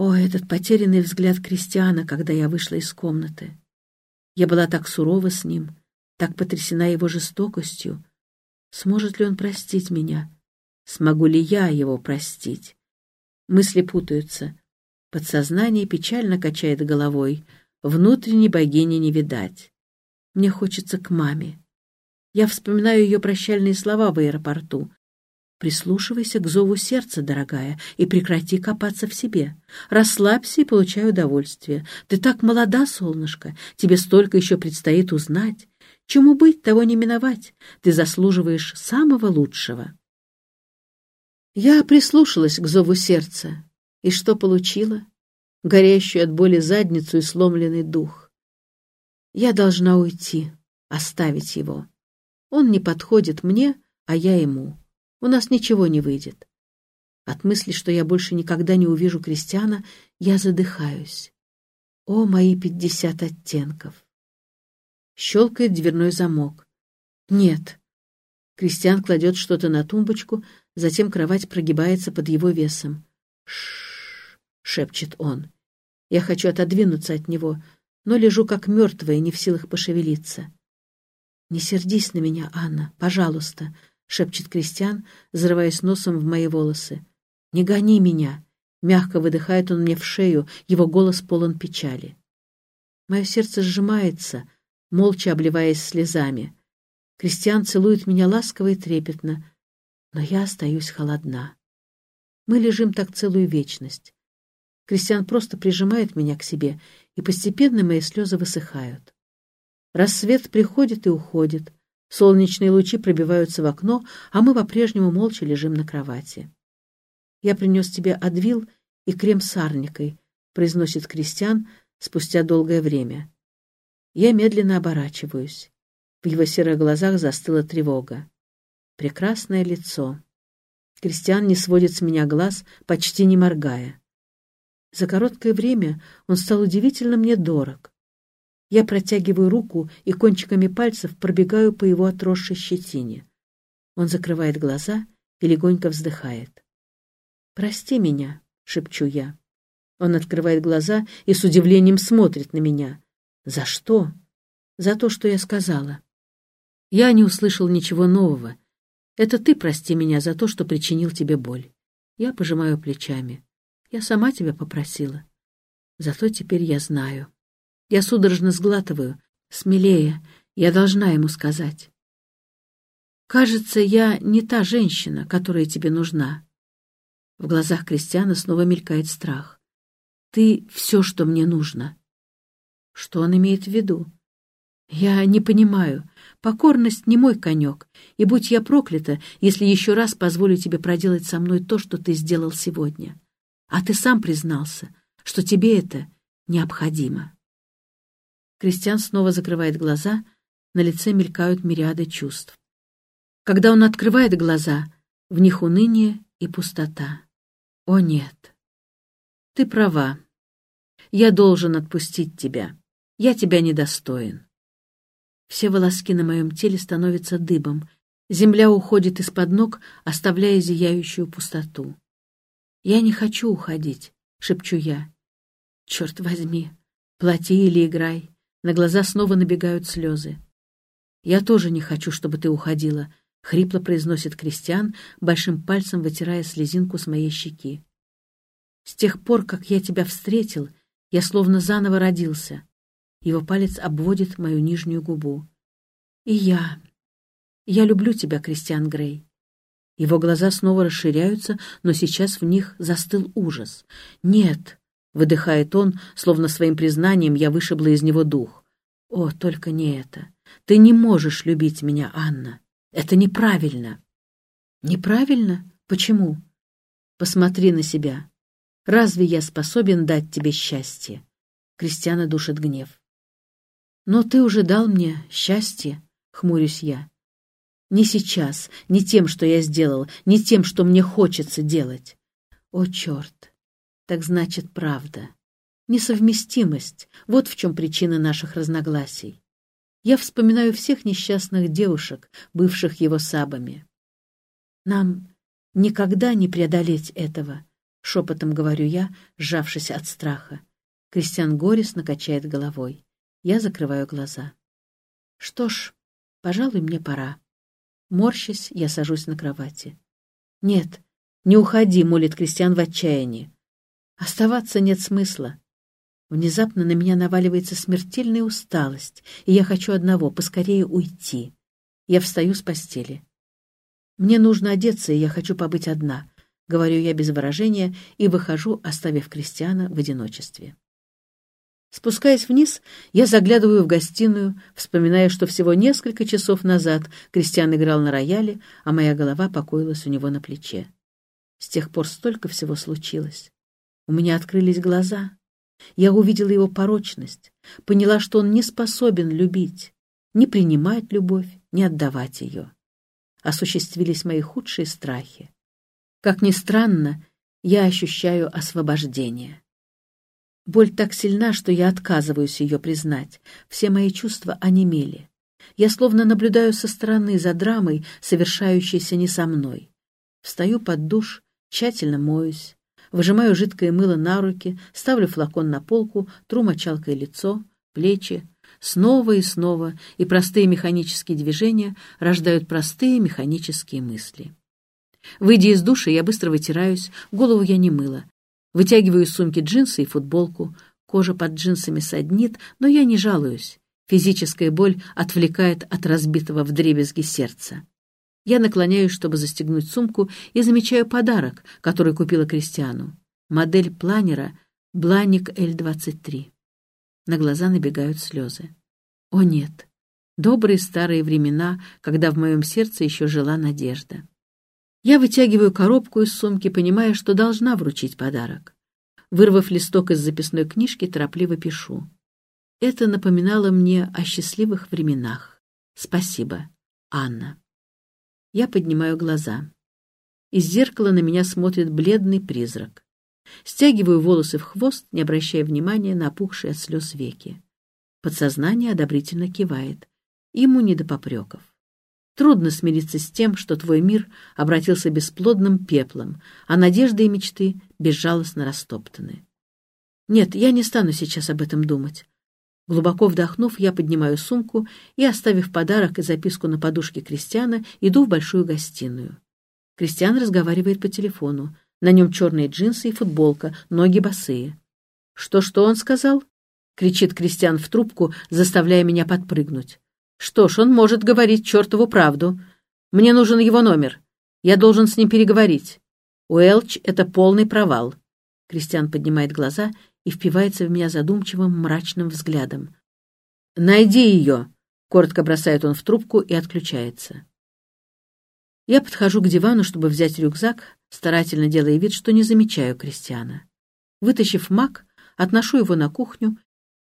О, этот потерянный взгляд Кристиана, когда я вышла из комнаты. Я была так сурова с ним, так потрясена его жестокостью. Сможет ли он простить меня? Смогу ли я его простить? Мысли путаются. Подсознание печально качает головой. Внутренней богини не видать. Мне хочется к маме. Я вспоминаю ее прощальные слова в аэропорту. Прислушивайся к зову сердца, дорогая, и прекрати копаться в себе. Расслабься и получай удовольствие. Ты так молода, солнышко, тебе столько еще предстоит узнать. Чему быть, того не миновать. Ты заслуживаешь самого лучшего. Я прислушалась к зову сердца. И что получила? Горящую от боли задницу и сломленный дух. Я должна уйти, оставить его. Он не подходит мне, а я ему. У нас ничего не выйдет. От мысли, что я больше никогда не увижу Кристиана, я задыхаюсь. О, мои пятьдесят оттенков! Щелкает дверной замок. Нет. Кристиан кладет что-то на тумбочку, затем кровать прогибается под его весом. Ш, шепчет он. Я хочу отодвинуться от него, но лежу как мертвая, не в силах пошевелиться. «Не сердись на меня, Анна, пожалуйста», — шепчет Кристиан, взрываясь носом в мои волосы. «Не гони меня!» — мягко выдыхает он мне в шею, его голос полон печали. Мое сердце сжимается, молча обливаясь слезами. Кристиан целует меня ласково и трепетно, но я остаюсь холодна. Мы лежим так целую вечность. Кристиан просто прижимает меня к себе, и постепенно мои слезы высыхают. Рассвет приходит и уходит. Солнечные лучи пробиваются в окно, а мы по-прежнему молча лежим на кровати. «Я принес тебе адвил и крем с арникой», — произносит Кристиан спустя долгое время. Я медленно оборачиваюсь. В его серых глазах застыла тревога. Прекрасное лицо. Кристиан не сводит с меня глаз, почти не моргая. За короткое время он стал удивительно мне дорог. Я протягиваю руку и кончиками пальцев пробегаю по его отросшей щетине. Он закрывает глаза и легонько вздыхает. «Прости меня», — шепчу я. Он открывает глаза и с удивлением смотрит на меня. «За что?» «За то, что я сказала». Я не услышал ничего нового. Это ты прости меня за то, что причинил тебе боль. Я пожимаю плечами. Я сама тебя попросила. Зато теперь я знаю. Я судорожно сглатываю. Смелее, я должна ему сказать. Кажется, я не та женщина, которая тебе нужна. В глазах Кристиана снова мелькает страх. Ты все, что мне нужно. Что он имеет в виду? Я не понимаю. Покорность не мой конек, и будь я проклята, если еще раз позволю тебе проделать со мной то, что ты сделал сегодня. А ты сам признался, что тебе это необходимо. Кристиан снова закрывает глаза, на лице мелькают мириады чувств. Когда он открывает глаза, в них уныние и пустота. О нет, ты права. Я должен отпустить тебя. Я тебя недостоин. Все волоски на моем теле становятся дыбом. Земля уходит из-под ног, оставляя зияющую пустоту. «Я не хочу уходить», — шепчу я. «Черт возьми, плати или играй. На глаза снова набегают слезы. «Я тоже не хочу, чтобы ты уходила», — хрипло произносит Кристиан, большим пальцем вытирая слезинку с моей щеки. «С тех пор, как я тебя встретил, я словно заново родился». Его палец обводит мою нижнюю губу. «И я... Я люблю тебя, Кристиан Грей». Его глаза снова расширяются, но сейчас в них застыл ужас. «Нет, Выдыхает он, словно своим признанием я вышибла из него дух. О, только не это. Ты не можешь любить меня, Анна. Это неправильно. Неправильно? Почему? Посмотри на себя. Разве я способен дать тебе счастье? Кристиана душит гнев. Но ты уже дал мне счастье, хмурюсь я. Не сейчас, не тем, что я сделал, не тем, что мне хочется делать. О, черт! Так значит, правда. Несовместимость — вот в чем причина наших разногласий. Я вспоминаю всех несчастных девушек, бывших его сабами. Нам никогда не преодолеть этого, — шепотом говорю я, сжавшись от страха. Кристиан горестно качает головой. Я закрываю глаза. Что ж, пожалуй, мне пора. Морщась, я сажусь на кровати. «Нет, не уходи», — молит Кристиан в отчаянии. «Оставаться нет смысла. Внезапно на меня наваливается смертельная усталость, и я хочу одного — поскорее уйти. Я встаю с постели. Мне нужно одеться, и я хочу побыть одна, — говорю я без выражения и выхожу, оставив Кристиана в одиночестве. Спускаясь вниз, я заглядываю в гостиную, вспоминая, что всего несколько часов назад Кристиан играл на рояле, а моя голова покоилась у него на плече. С тех пор столько всего случилось. У меня открылись глаза. Я увидела его порочность, поняла, что он не способен любить, не принимать любовь, не отдавать ее. Осуществились мои худшие страхи. Как ни странно, я ощущаю освобождение. Боль так сильна, что я отказываюсь ее признать. Все мои чувства онемели. Я словно наблюдаю со стороны за драмой, совершающейся не со мной. Встаю под душ, тщательно моюсь, выжимаю жидкое мыло на руки, ставлю флакон на полку, тру мочалкой лицо, плечи. Снова и снова, и простые механические движения рождают простые механические мысли. Выйдя из душа, я быстро вытираюсь, голову я не мыла. Вытягиваю из сумки джинсы и футболку. Кожа под джинсами саднит, но я не жалуюсь. Физическая боль отвлекает от разбитого вдребезги сердца. Я наклоняюсь, чтобы застегнуть сумку, и замечаю подарок, который купила Кристиану. Модель планера Бланик L23. На глаза набегают слезы. О нет, добрые старые времена, когда в моем сердце еще жила надежда. Я вытягиваю коробку из сумки, понимая, что должна вручить подарок. Вырвав листок из записной книжки, торопливо пишу. Это напоминало мне о счастливых временах. Спасибо, Анна. Я поднимаю глаза. Из зеркала на меня смотрит бледный призрак. Стягиваю волосы в хвост, не обращая внимания на опухшие от слез веки. Подсознание одобрительно кивает. Ему не до попреков. Трудно смириться с тем, что твой мир обратился бесплодным пеплом, а надежды и мечты безжалостно растоптаны. Нет, я не стану сейчас об этом думать. Глубоко вдохнув, я поднимаю сумку и, оставив подарок и записку на подушке Кристиана, иду в большую гостиную. Кристиан разговаривает по телефону. На нем черные джинсы и футболка, ноги босые. «Что-что он сказал?» — кричит Кристиан в трубку, заставляя меня подпрыгнуть. Что ж, он может говорить чертову правду. Мне нужен его номер. Я должен с ним переговорить. Уэлч — это полный провал. Кристиан поднимает глаза и впивается в меня задумчивым мрачным взглядом. «Найди ее!» — коротко бросает он в трубку и отключается. Я подхожу к дивану, чтобы взять рюкзак, старательно делая вид, что не замечаю Кристиана. Вытащив мак, отношу его на кухню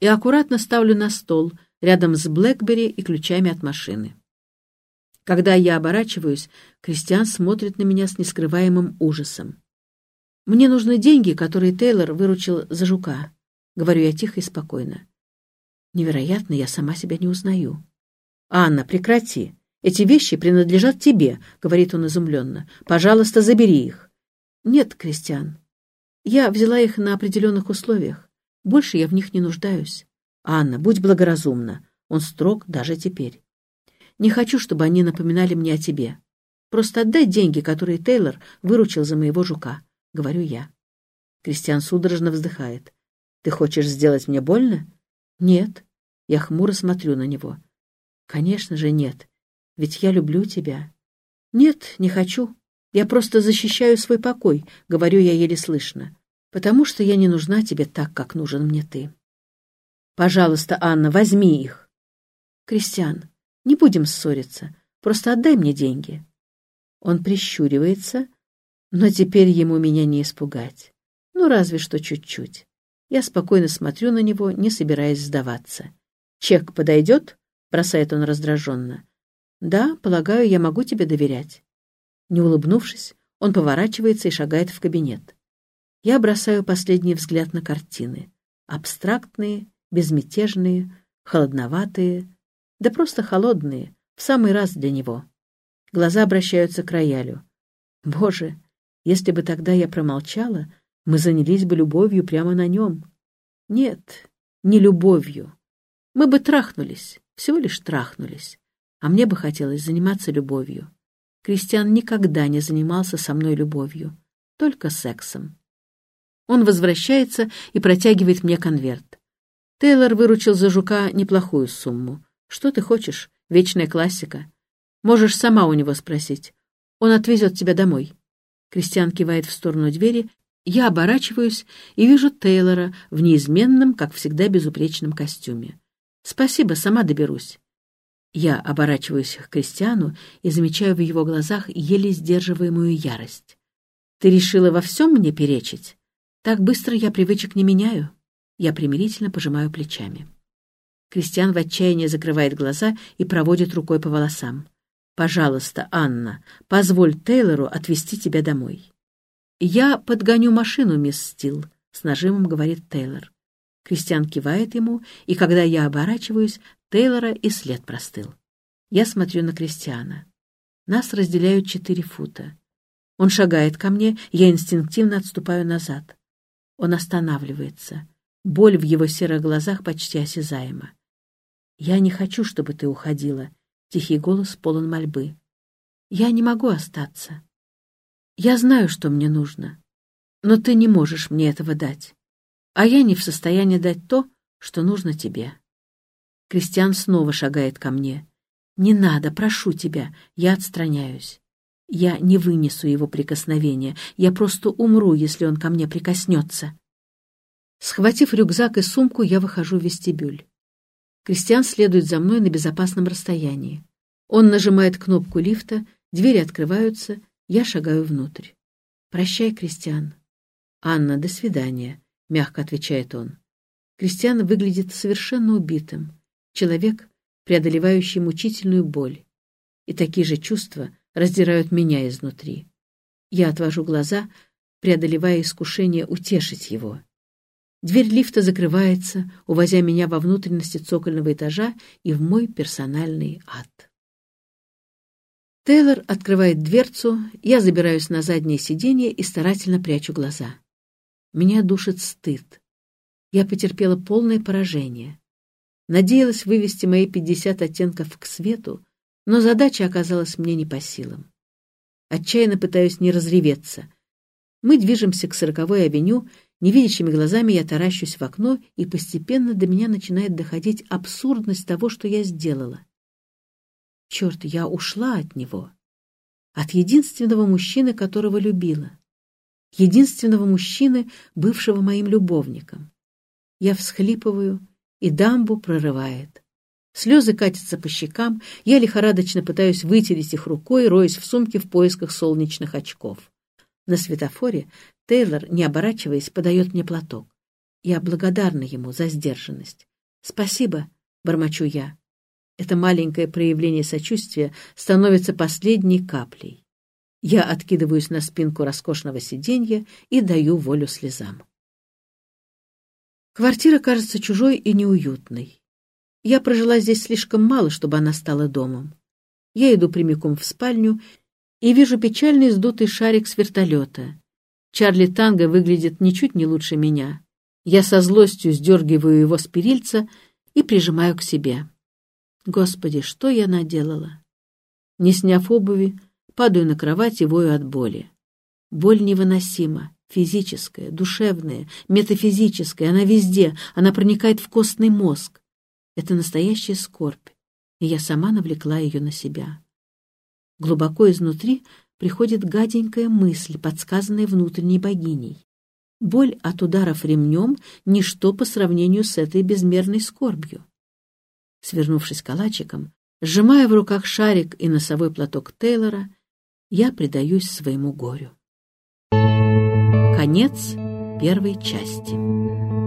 и аккуратно ставлю на стол — рядом с Блэкбери и ключами от машины. Когда я оборачиваюсь, Кристиан смотрит на меня с нескрываемым ужасом. «Мне нужны деньги, которые Тейлор выручил за жука», — говорю я тихо и спокойно. Невероятно, я сама себя не узнаю. «Анна, прекрати. Эти вещи принадлежат тебе», — говорит он изумленно. «Пожалуйста, забери их». «Нет, Кристиан. Я взяла их на определенных условиях. Больше я в них не нуждаюсь. «Анна, будь благоразумна. Он строг даже теперь. Не хочу, чтобы они напоминали мне о тебе. Просто отдай деньги, которые Тейлор выручил за моего жука», — говорю я. Кристиан судорожно вздыхает. «Ты хочешь сделать мне больно?» «Нет». Я хмуро смотрю на него. «Конечно же нет. Ведь я люблю тебя». «Нет, не хочу. Я просто защищаю свой покой», — говорю я еле слышно. «Потому что я не нужна тебе так, как нужен мне ты». Пожалуйста, Анна, возьми их. Кристиан, не будем ссориться. Просто отдай мне деньги. Он прищуривается, но теперь ему меня не испугать. Ну, разве что чуть-чуть. Я спокойно смотрю на него, не собираясь сдаваться. «Чек подойдет?» — бросает он раздраженно. «Да, полагаю, я могу тебе доверять». Не улыбнувшись, он поворачивается и шагает в кабинет. Я бросаю последний взгляд на картины. Абстрактные, безмятежные, холодноватые, да просто холодные, в самый раз для него. Глаза обращаются к роялю. Боже, Если бы тогда я промолчала, мы занялись бы любовью прямо на нем. Нет, не любовью. Мы бы трахнулись, всего лишь трахнулись. А мне бы хотелось заниматься любовью. Кристиан никогда не занимался со мной любовью, только сексом. Он возвращается и протягивает мне конверт. Тейлор выручил за жука неплохую сумму. Что ты хочешь? Вечная классика. Можешь сама у него спросить. Он отвезет тебя домой. Кристиан кивает в сторону двери. Я оборачиваюсь и вижу Тейлора в неизменном, как всегда, безупречном костюме. Спасибо, сама доберусь. Я оборачиваюсь к Кристиану и замечаю в его глазах еле сдерживаемую ярость. «Ты решила во всем мне перечить? Так быстро я привычек не меняю». Я примирительно пожимаю плечами. Кристиан в отчаянии закрывает глаза и проводит рукой по волосам. «Пожалуйста, Анна, позволь Тейлору отвезти тебя домой». «Я подгоню машину, мисс Стил», — с нажимом говорит Тейлор. Кристиан кивает ему, и когда я оборачиваюсь, Тейлора и след простыл. Я смотрю на Кристиана. Нас разделяют четыре фута. Он шагает ко мне, я инстинктивно отступаю назад. Он останавливается. Боль в его серых глазах почти осязаема. «Я не хочу, чтобы ты уходила», — тихий голос полон мольбы. «Я не могу остаться. Я знаю, что мне нужно, но ты не можешь мне этого дать, а я не в состоянии дать то, что нужно тебе». Кристиан снова шагает ко мне. «Не надо, прошу тебя, я отстраняюсь. Я не вынесу его прикосновения, я просто умру, если он ко мне прикоснется». Схватив рюкзак и сумку, я выхожу в вестибюль. Кристиан следует за мной на безопасном расстоянии. Он нажимает кнопку лифта, двери открываются, я шагаю внутрь. «Прощай, Кристиан». «Анна, до свидания», — мягко отвечает он. Кристиан выглядит совершенно убитым человек, преодолевающий мучительную боль. И такие же чувства раздирают меня изнутри. Я отвожу глаза, преодолевая искушение утешить его. Дверь лифта закрывается, увозя меня во внутренности цокольного этажа и в мой персональный ад. Тейлор открывает дверцу, я забираюсь на заднее сиденье и старательно прячу глаза. Меня душит стыд. Я потерпела полное поражение. Надеялась вывести мои пятьдесят оттенков к свету, но задача оказалась мне не по силам. Отчаянно пытаюсь не разреветься. Мы движемся к сороковой авеню, невидящими глазами я таращусь в окно, и постепенно до меня начинает доходить абсурдность того, что я сделала. Черт, я ушла от него. От единственного мужчины, которого любила. Единственного мужчины, бывшего моим любовником. Я всхлипываю, и дамбу прорывает. Слезы катятся по щекам, я лихорадочно пытаюсь вытереть их рукой, роясь в сумке в поисках солнечных очков. На светофоре Тейлор, не оборачиваясь, подает мне платок. Я благодарна ему за сдержанность. «Спасибо», — бормочу я. Это маленькое проявление сочувствия становится последней каплей. Я откидываюсь на спинку роскошного сиденья и даю волю слезам. Квартира кажется чужой и неуютной. Я прожила здесь слишком мало, чтобы она стала домом. Я иду прямиком в спальню и вижу печальный сдутый шарик с вертолета. Чарли Танго выглядит ничуть не лучше меня. Я со злостью сдергиваю его с перильца и прижимаю к себе. Господи, что я наделала? Не сняв обуви, падаю на кровать и вою от боли. Боль невыносима физическая, душевная, метафизическая, она везде, она проникает в костный мозг. Это настоящая скорбь, и я сама навлекла ее на себя. Глубоко изнутри приходит гаденькая мысль, подсказанная внутренней богиней. Боль от ударов ремнем — ничто по сравнению с этой безмерной скорбью. Свернувшись калачиком, сжимая в руках шарик и носовой платок Тейлора, я предаюсь своему горю. Конец первой части.